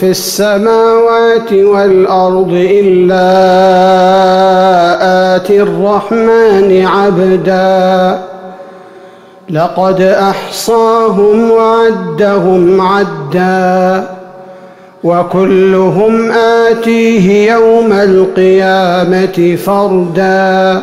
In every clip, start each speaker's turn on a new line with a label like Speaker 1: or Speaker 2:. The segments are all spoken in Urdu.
Speaker 1: في السماوات والأرض إلا آتي الرحمن عبدا. لقد أحصاهم وعدهم عدا. وكلهم آتيه يوم القيامة فردا.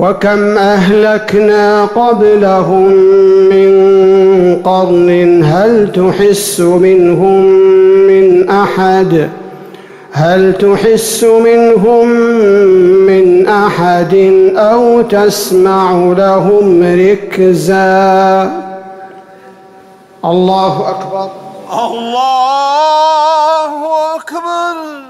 Speaker 1: وكم أهلكنا قبلهم من قرن هل تحس منهم من أحد هل تحس منهم من أحد أو تسمع لهم ركزا الله أكبر
Speaker 2: الله أكبر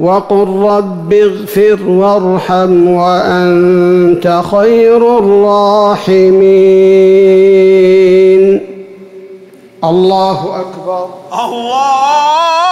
Speaker 1: وقل رب اغفر وارحم وأنت خير الراحمين. الله أكبر
Speaker 2: الله